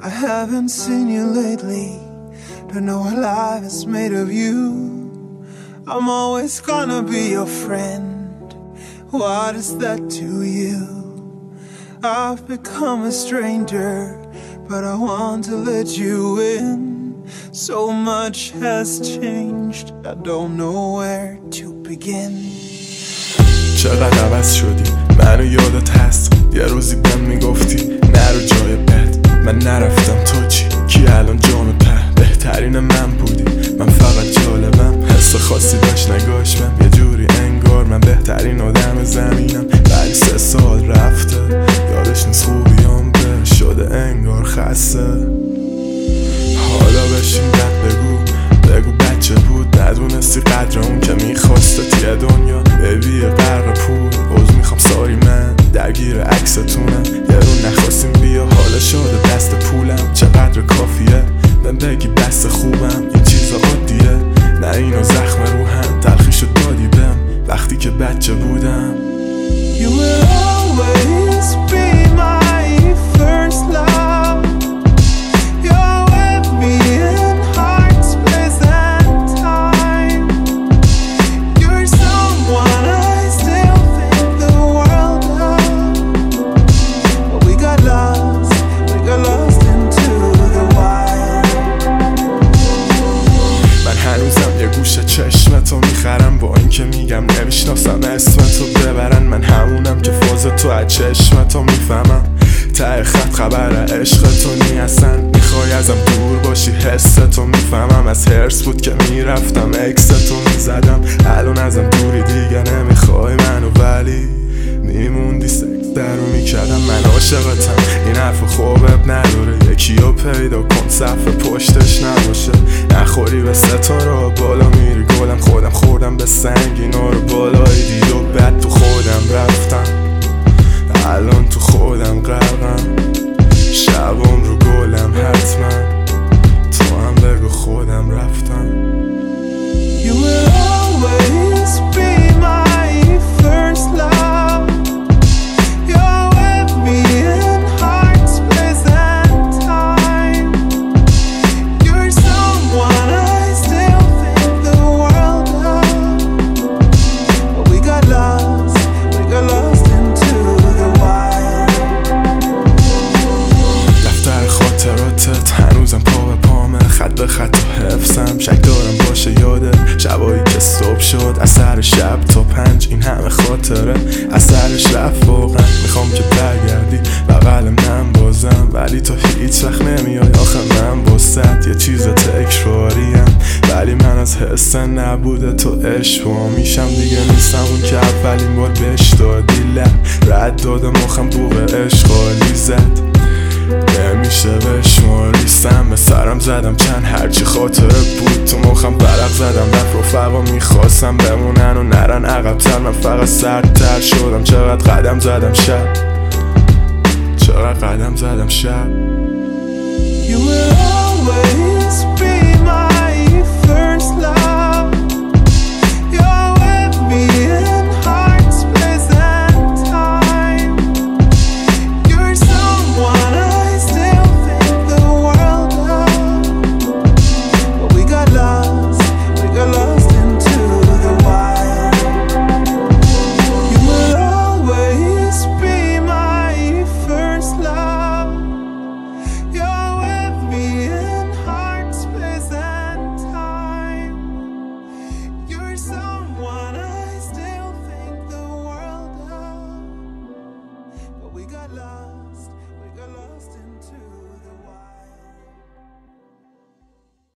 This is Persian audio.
I haven't seen you lately. Don't know what life is made of you. I'm always gonna be your friend. What is that to you? I've become a stranger, but I want to let you in. So much has changed, I don't know where to begin. چقدر عوض شدی منو یادت هست یه روزی بهم میگفتی نرو جای بد من نرفتم تو چی؟ کی الان جام په بهترین من بودی. من فقط جالبم. حس خاصی داشت نگاشم یه جوری انگار من بهترین آدم زمینم. ولی سه سال رفته. یادش نیست خوبیام به. شده انگار خسته. حالا بشین بگو. بگو بچه بود. ندونستی قدر اون که می‌خواسته تیه دنیا. ببی غرق پول. عوض می‌خوام ساری من. درگیر عکستونم. یه رو شده دست پولم. چقدر کافیه؟ من بگی بس خوبم. این چیزا عادیه. نه اینو زخم روحم. تلخیشو دادی بهم. وقتی که بچه بودم اینکه میگم نمی‌شناسم. اسمتو ببرن من همونم که فاز تو از چشمتو می‌فهمم. ته خط خبر عشق تو نی اصلا. می‌خوای ازم دور باشی حستو می‌فهمم. از هرس بود که می‌رفتم اکستو می‌زدم. الان ازم دوری دیگه نمی‌خوای پیدا کن. صف پشتش نباشه. نخوری به ستاره. بالا میری گلم. خودم خوردم به سنگ. اینا رو بالای دید و بعد تو خودم باشه یاده شبایی که صبح شد اثر شب تا پنج این همه خاطره. اثرش رفت واقعا. می‌خوام که برگردی. بغل من بازم. ولی تو هیچ وقت نمیای. آخه من باست یه چیز تکراریم. ولی من از حس نبوده تو و میشم دیگه نیستم. اون که اولین بار بهش دادی لب. رد دادم مخم بوق عشقالی زد. نمیشه بشماری سم به سرم زدم چند هرچی خاطره بود. تو مخم برق زدم رفت رفقا می‌خواستم بمونن و نرن عقبتر. من فقط سردتر شدم. چقدر قدم زدم شب. چقدر قدم زدم شب. love.